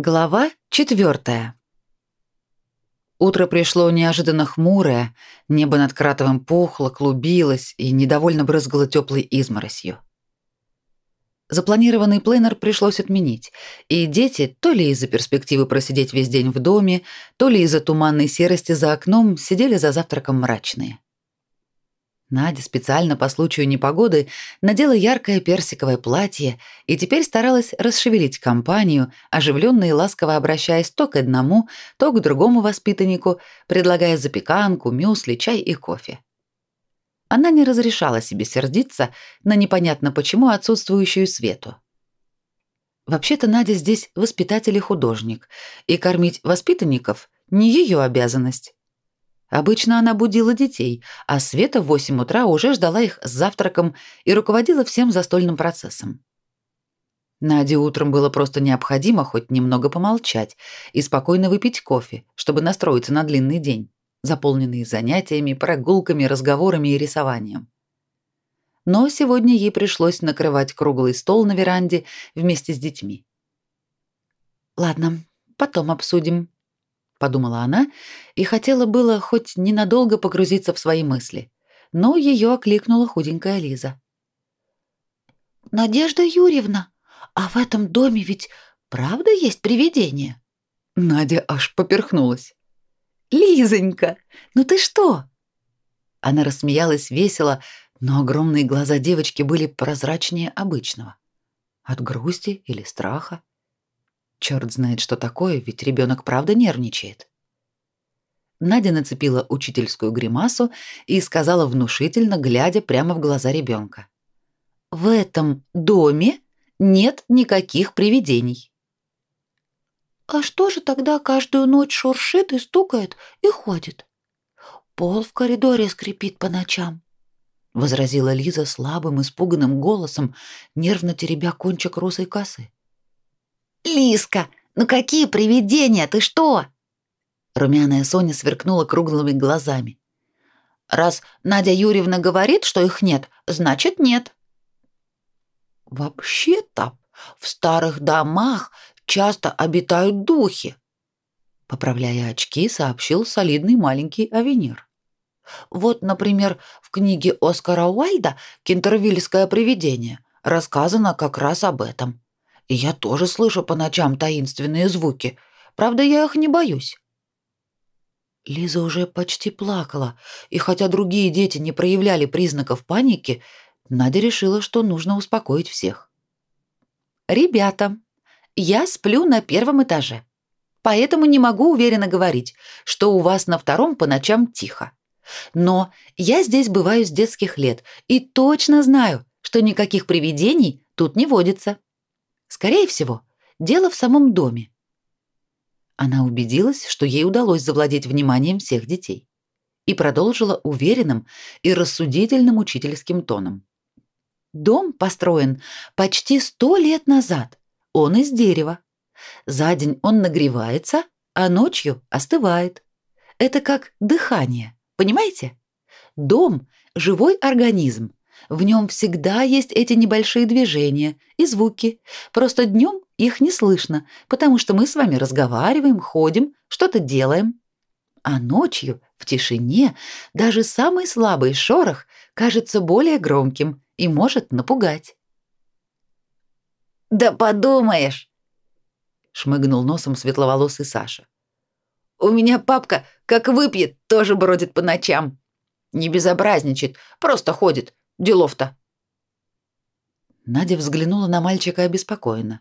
Глава четвертая. Утро пришло неожиданно хмурое, небо над Кратовым пухло, клубилось и недовольно брызгало теплой изморосью. Запланированный пленер пришлось отменить, и дети, то ли из-за перспективы просидеть весь день в доме, то ли из-за туманной серости за окном, сидели за завтраком мрачные. Надя специально по случаю непогоды надела яркое персиковое платье и теперь старалась расшевелить компанию, оживленно и ласково обращаясь то к одному, то к другому воспитаннику, предлагая запеканку, мюсли, чай и кофе. Она не разрешала себе сердиться на непонятно почему отсутствующую Свету. Вообще-то Надя здесь воспитатель и художник, и кормить воспитанников не ее обязанность. Обычно она будила детей, а Света в 8 утра уже ждала их с завтраком и руководила всем застольным процессом. Наде утром было просто необходимо хоть немного помолчать и спокойно выпить кофе, чтобы настроиться на длинный день, заполненный занятиями, прогулками, разговорами и рисованием. Но сегодня ей пришлось накрывать круглый стол на веранде вместе с детьми. «Ладно, потом обсудим», подумала она и хотела было хоть ненадолго погрузиться в свои мысли, но ее окликнула худенькая Лиза. Надежда Юрьевна, а в этом доме ведь правда есть привидение? Надя аж поперхнулась. Лизонька, ну ты что? Она рассмеялась весело, но огромные глаза девочки были прозрачнее обычного. От грусти или страха? Черт знает, что такое, ведь ребенок правда нервничает. Надя нацепила учительскую гримасу и сказала внушительно, глядя прямо в глаза ребенка. «В этом доме нет никаких привидений». «А что же тогда каждую ночь шуршит и стукает и ходит? Пол в коридоре скрипит по ночам», — возразила Лиза слабым, испуганным голосом, нервно теребя кончик русой косы. «Лиска, ну какие привидения, ты что?» Румяная Соня сверкнула круглыми глазами. «Раз Надя Юрьевна говорит, что их нет, значит нет». «Вообще-то в старых домах часто обитают духи», поправляя очки, сообщил солидный маленький авенир. Вот, например, в книге Оскара Уайльда «Кентервильское привидение» рассказано как раз об этом. И я тоже слышу по ночам таинственные звуки. Правда, я их не боюсь. Лиза уже почти плакала, и хотя другие дети не проявляли признаков паники, Надя решила, что нужно успокоить всех. «Ребята, я сплю на первом этаже, поэтому не могу уверенно говорить, что у вас на втором по ночам тихо. Но я здесь бываю с детских лет и точно знаю, что никаких привидений тут не водится». Скорее всего, дело в самом доме. Она убедилась, что ей удалось завладеть вниманием всех детей и продолжила уверенным и рассудительным учительским тоном. Дом построен почти сто лет назад. Он из дерева. За день он нагревается, а ночью остывает. Это как дыхание, понимаете? Дом — живой организм, в нем всегда есть эти небольшие движения и звуки. Просто днем их не слышно, потому что мы с вами разговариваем, ходим, что-то делаем. А ночью, в тишине, даже самый слабый шорох кажется более громким и может напугать. «Да подумаешь!» — шмыгнул носом светловолосый Саша. «У меня папка, как выпьет, тоже бродит по ночам. Не безобразничает, просто ходит, Делов-то. Надя взглянула на мальчика обеспокоенно.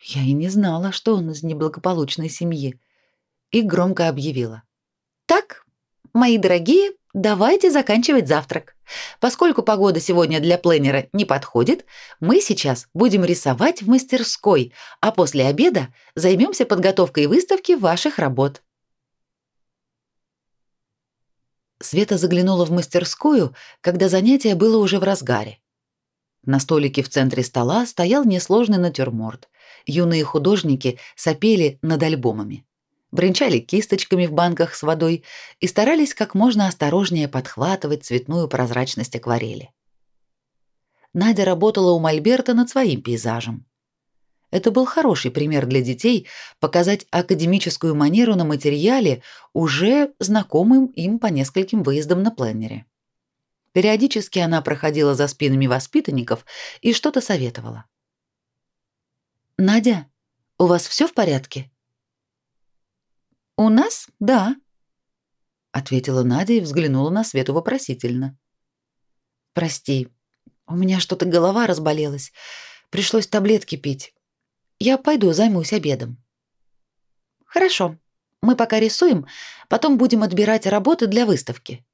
Я и не знала, что он из неблагополучной семьи, и громко объявила: "Так, мои дорогие, давайте заканчивать завтрак. Поскольку погода сегодня для пленера не подходит, мы сейчас будем рисовать в мастерской, а после обеда займемся подготовкой выставки ваших работ. Света заглянула в мастерскую, когда занятие было уже в разгаре. На столике в центре стола стоял несложный натюрморт. Юные художники сопели над альбомами, бренчали кисточками в банках с водой и старались как можно осторожнее подхватывать цветную прозрачность акварели. Надя работала у Мольберта над своим пейзажем. Это был хороший пример для детей показать академическую манеру на материале, уже знакомым им по нескольким выездам на пленере. Периодически она проходила за спинами воспитанников и что-то советовала. «Надя, у вас все в порядке?» «У нас? Да», — ответила Надя и взглянула на Свету вопросительно. «Прости, у меня что-то голова разболелась. Пришлось таблетки пить. Я пойду займусь обедом. Хорошо. Мы пока рисуем, потом будем отбирать работы для выставки.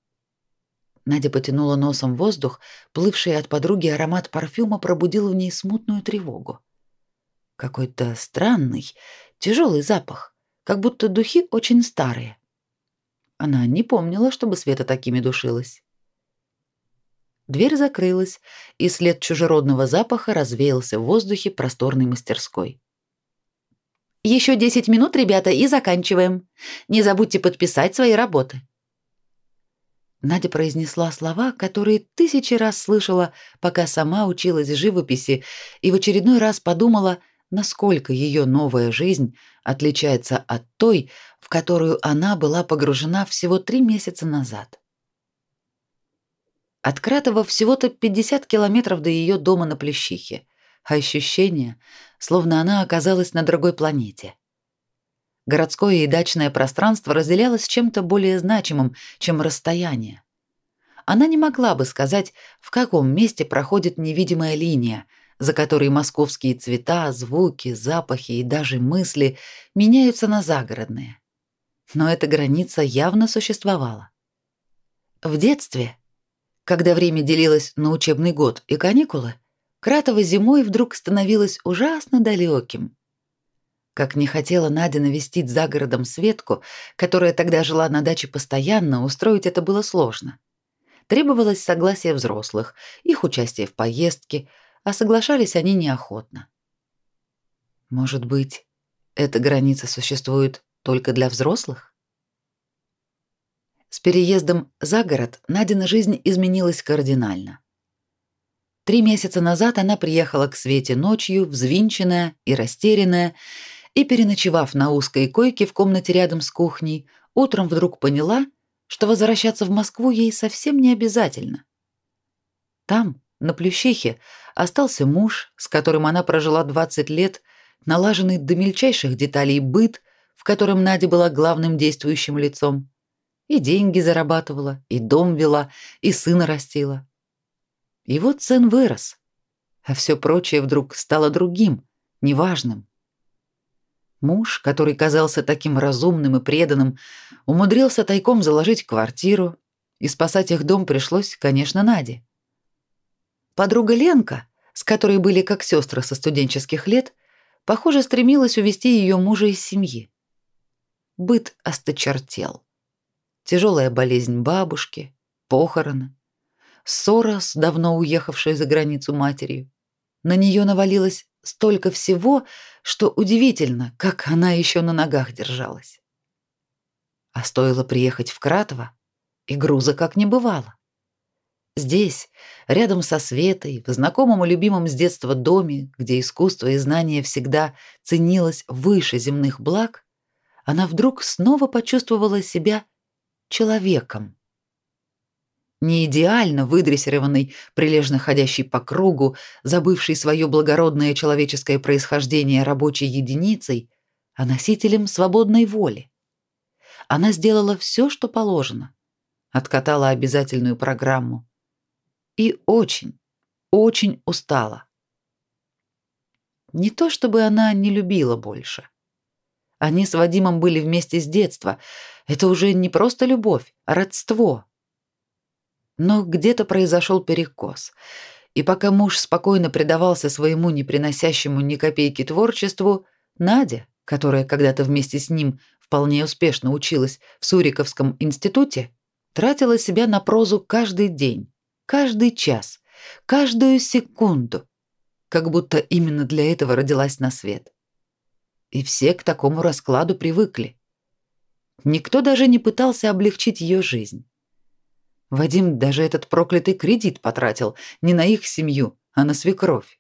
Надя потянула носом воздух, плывший от подруги аромат парфюма пробудил в ней смутную тревогу. Какой-то странный, тяжелый запах, как будто духи очень старые. Она не помнила, чтобы Света такими душилась. Дверь закрылась, и след чужеродного запаха развеялся в воздухе просторной мастерской. Еще 10 минут, ребята, и заканчиваем. Не забудьте подписать свои работы. Надя произнесла слова, которые тысячи раз слышала, пока сама училась живописи, и в очередной раз подумала, насколько ее новая жизнь отличается от той, в которую она была погружена всего три месяца назад. От Кратова всего-то 50 километров до ее дома на Плещихе, а ощущение, словно она оказалась на другой планете. Городское и дачное пространство разделялось чем-то более значимым, чем расстояние. Она не могла бы сказать, в каком месте проходит невидимая линия, за которой московские цвета, звуки, запахи и даже мысли меняются на загородные. Но эта граница явно существовала. В детстве когда время делилось на учебный год и каникулы, Кратово зимой вдруг становилось ужасно далеким. Как не хотела Надя навестить за городом Светку, которая тогда жила на даче постоянно, устроить это было сложно. Требовалось согласие взрослых, их участие в поездке, а соглашались они неохотно. Может быть, эта граница существует только для взрослых? С переездом за город Надина жизнь изменилась кардинально. Три месяца назад она приехала к Свете ночью, взвинченная и растерянная, и, переночевав на узкой койке в комнате рядом с кухней, утром вдруг поняла, что возвращаться в Москву ей совсем не обязательно. Там, на Плющихе, остался муж, с которым она прожила 20 лет, налаженный до мельчайших деталей быт, в котором Надя была главным действующим лицом. И деньги зарабатывала, и дом вела, и сына растила. И вот сын вырос, а все прочее вдруг стало другим, неважным. Муж, который казался таким разумным и преданным, умудрился тайком заложить квартиру, и спасать их дом пришлось, конечно, Наде. Подруга Ленка, с которой были как сестры со студенческих лет, похоже, стремилась увести ее мужа из семьи. Быт осточертел тяжелая болезнь бабушки, похороны, ссора с давно уехавшей за границу матерью. На нее навалилось столько всего, что удивительно, как она еще на ногах держалась. А стоило приехать в Кратово, и груза как не бывало. Здесь, рядом со Светой, в знакомом и любимом с детства доме, где искусство и знание всегда ценилось выше земных благ, она вдруг снова почувствовала себя человеком. Не идеально выдрессированный, прилежно ходящий по кругу, забывший свое благородное человеческое происхождение рабочей единицей, а носителем свободной воли. Она сделала все, что положено, откатала обязательную программу и очень, очень устала. Не то чтобы она не любила больше. Они с Вадимом были вместе с детства. Это уже не просто любовь, а родство. Но где-то произошел перекос. И пока муж спокойно предавался своему не приносящему ни копейки творчеству, Надя, которая когда-то вместе с ним вполне успешно училась в Суриковском институте, тратила себя на прозу каждый день, каждый час, каждую секунду, как будто именно для этого родилась на свет и все к такому раскладу привыкли. Никто даже не пытался облегчить ее жизнь. Вадим даже этот проклятый кредит потратил не на их семью, а на свекровь.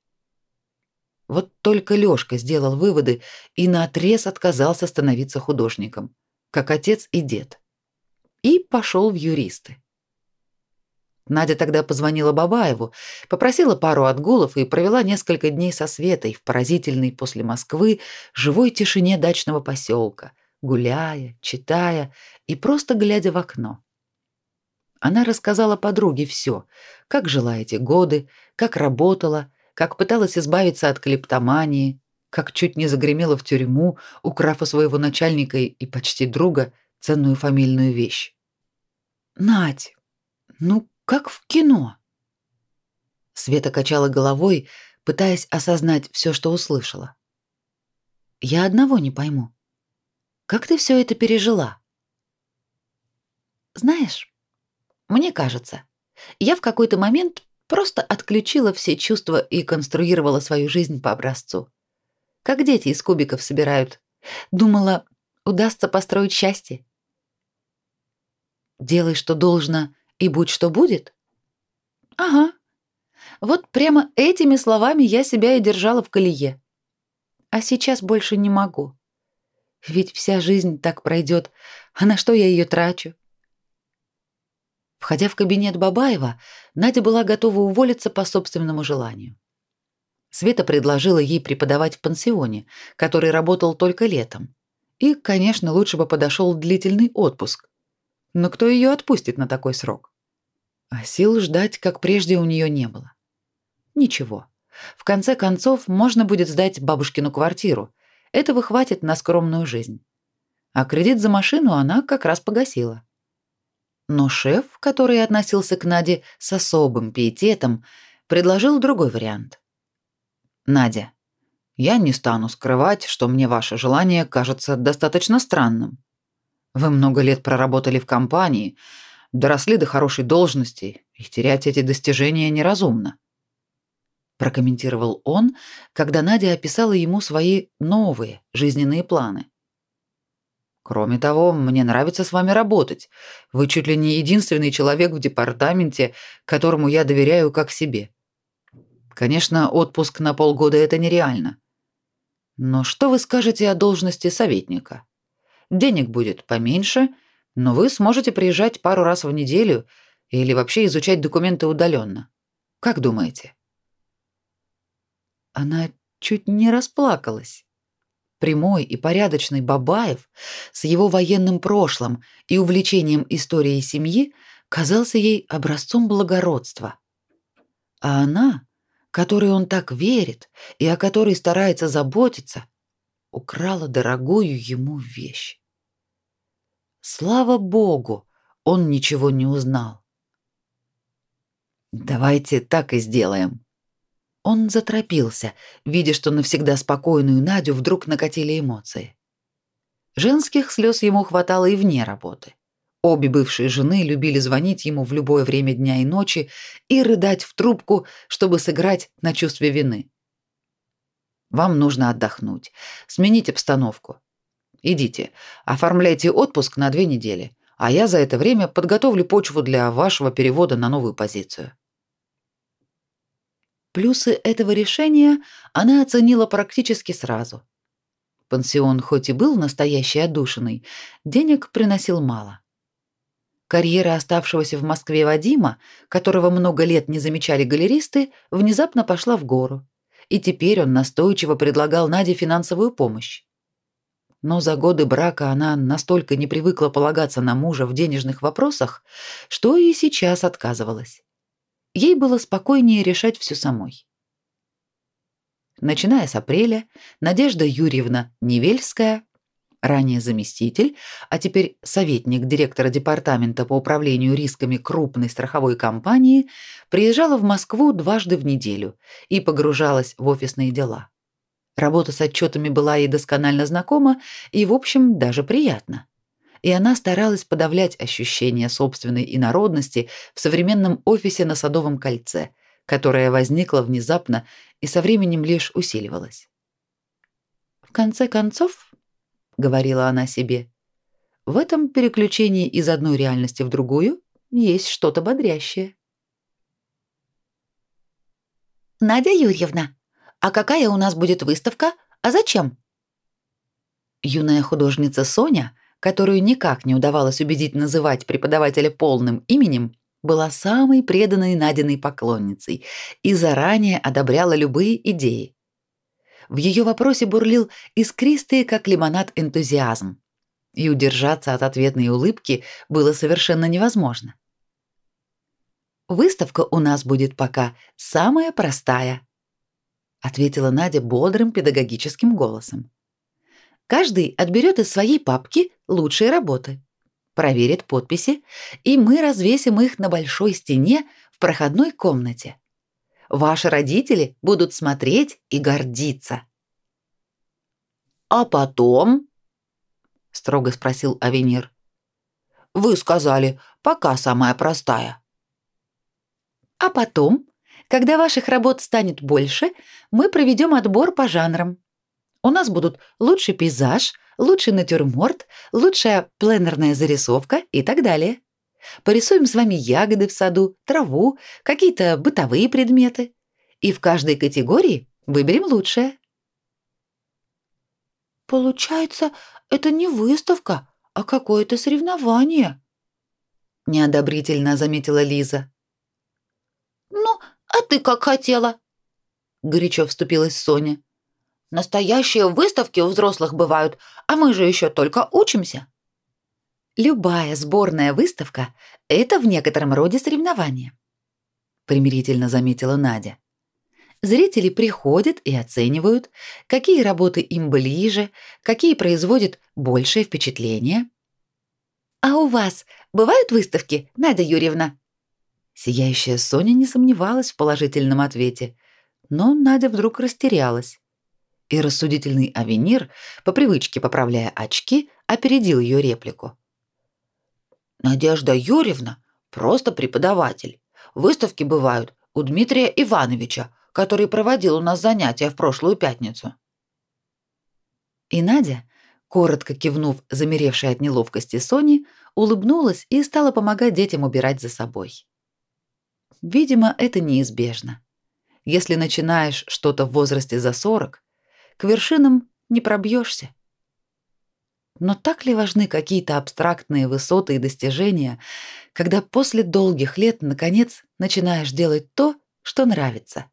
Вот только Лёшка сделал выводы и наотрез отказался становиться художником, как отец и дед. И пошел в юристы. Надя тогда позвонила Бабаеву, попросила пару отгулов и провела несколько дней со Светой в поразительной после Москвы живой тишине дачного поселка, гуляя, читая и просто глядя в окно. Она рассказала подруге все, как жила эти годы, как работала, как пыталась избавиться от клептомании, как чуть не загремела в тюрьму, украв у своего начальника и почти друга ценную фамильную вещь. «Надь, ну как в кино?» Света качала головой, пытаясь осознать все, что услышала. «Я одного не пойму. Как ты все это пережила?» «Знаешь, мне кажется, я в какой-то момент Просто отключила все чувства и конструировала свою жизнь по образцу. Как дети из кубиков собирают. Думала, удастся построить счастье. Делай, что должно, и будь, что будет? Ага. Вот прямо этими словами я себя и держала в колее. А сейчас больше не могу. Ведь вся жизнь так пройдет, а на что я ее трачу? Входя в кабинет Бабаева, Надя была готова уволиться по собственному желанию. Света предложила ей преподавать в пансионе, который работал только летом. И, конечно, лучше бы подошел длительный отпуск. Но кто ее отпустит на такой срок? А сил ждать, как прежде, у нее не было. Ничего. В конце концов, можно будет сдать бабушкину квартиру. Этого хватит на скромную жизнь. А кредит за машину она как раз погасила. Но шеф, который относился к Наде с особым пиететом, предложил другой вариант. «Надя, я не стану скрывать, что мне ваше желание кажется достаточно странным. Вы много лет проработали в компании, доросли до хорошей должности, и терять эти достижения неразумно», прокомментировал он, когда Надя описала ему свои новые жизненные планы. Кроме того, мне нравится с вами работать. Вы чуть ли не единственный человек в департаменте, которому я доверяю как себе. Конечно, отпуск на полгода это нереально. Но что вы скажете о должности советника? Денег будет поменьше, но вы сможете приезжать пару раз в неделю или вообще изучать документы удаленно. Как думаете? Она чуть не расплакалась прямой и порядочный Бабаев с его военным прошлым и увлечением историей семьи казался ей образцом благородства. А она, которой он так верит и о которой старается заботиться, украла дорогую ему вещь. Слава богу, он ничего не узнал. Давайте так и сделаем, он заторопился, видя, что навсегда спокойную Надю вдруг накатили эмоции. Женских слез ему хватало и вне работы. Обе бывшие жены любили звонить ему в любое время дня и ночи и рыдать в трубку, чтобы сыграть на чувстве вины. Вам нужно отдохнуть, сменить обстановку. Идите, оформляйте отпуск на две недели, а я за это время подготовлю почву для вашего перевода на новую позицию. Плюсы этого решения она оценила практически сразу. Пансион хоть и был настоящей отдушиной, денег приносил мало. Карьера оставшегося в Москве Вадима, которого много лет не замечали галеристы, внезапно пошла в гору, и теперь он настойчиво предлагал Наде финансовую помощь. Но за годы брака она настолько не привыкла полагаться на мужа в денежных вопросах, что и сейчас отказывалась ей было спокойнее решать все самой. Начиная с апреля, Надежда Юрьевна Невельская, ранее заместитель, а теперь советник директора департамента по управлению рисками крупной страховой компании, приезжала в Москву дважды в неделю и погружалась в офисные дела. Работа с отчетами была ей досконально знакома и, в общем, даже приятна и она старалась подавлять ощущение собственной инородности в современном офисе на Садовом кольце, которое возникло внезапно и со временем лишь усиливалось. В конце концов, говорила она себе, в этом переключении из одной реальности в другую есть что-то бодрящее. Надя Юрьевна, А какая у нас будет выставка? А зачем? Юная художница Соня, которую никак не удавалось убедить называть преподавателя полным именем, была самой преданной Надиной поклонницей и заранее одобряла любые идеи. В ее вопросе бурлил искристый, как лимонад, энтузиазм, и удержаться от ответной улыбки было совершенно невозможно. Выставка у нас будет пока самая простая, ответила Надя бодрым педагогическим голосом. Каждый отберет из своей папки лучшие работы, проверит подписи, и мы развесим их на большой стене в проходной комнате. Ваши родители будут смотреть и гордиться. А потом, строго спросил Авенир. Вы сказали, пока самая простая. А потом, когда ваших работ станет больше, мы проведем отбор по жанрам. У нас будут лучший пейзаж, лучший натюрморт, лучшая пленерная зарисовка и так далее. Порисуем с вами ягоды в саду, траву, какие-то бытовые предметы. И в каждой категории выберем лучшее. Получается, это не выставка, а какое-то соревнование, неодобрительно заметила Лиза. Ну, а ты как хотела? горячо вступилась Соня. Настоящие выставки у взрослых бывают, а мы же еще только учимся. Любая сборная выставка это в некотором роде соревнование, примирительно заметила Надя. Зрители приходят и оценивают, какие работы им ближе, какие производят большее впечатление. А у вас бывают выставки, Надя Юрьевна? Сияющая Соня не сомневалась в положительном ответе, но Надя вдруг растерялась. И рассудительный Авенир, по привычке поправляя очки, опередил ее реплику. Надежда Юрьевна просто преподаватель. Выставки бывают у Дмитрия Ивановича, который проводил у нас занятия в прошлую пятницу. И Надя, коротко кивнув замеревшей от неловкости Сони, улыбнулась и стала помогать детям убирать за собой. Видимо, это неизбежно. Если начинаешь что-то в возрасте за 40, к вершинам не пробьешься. Но так ли важны какие-то абстрактные высоты и достижения, когда после долгих лет наконец начинаешь делать то, что нравится?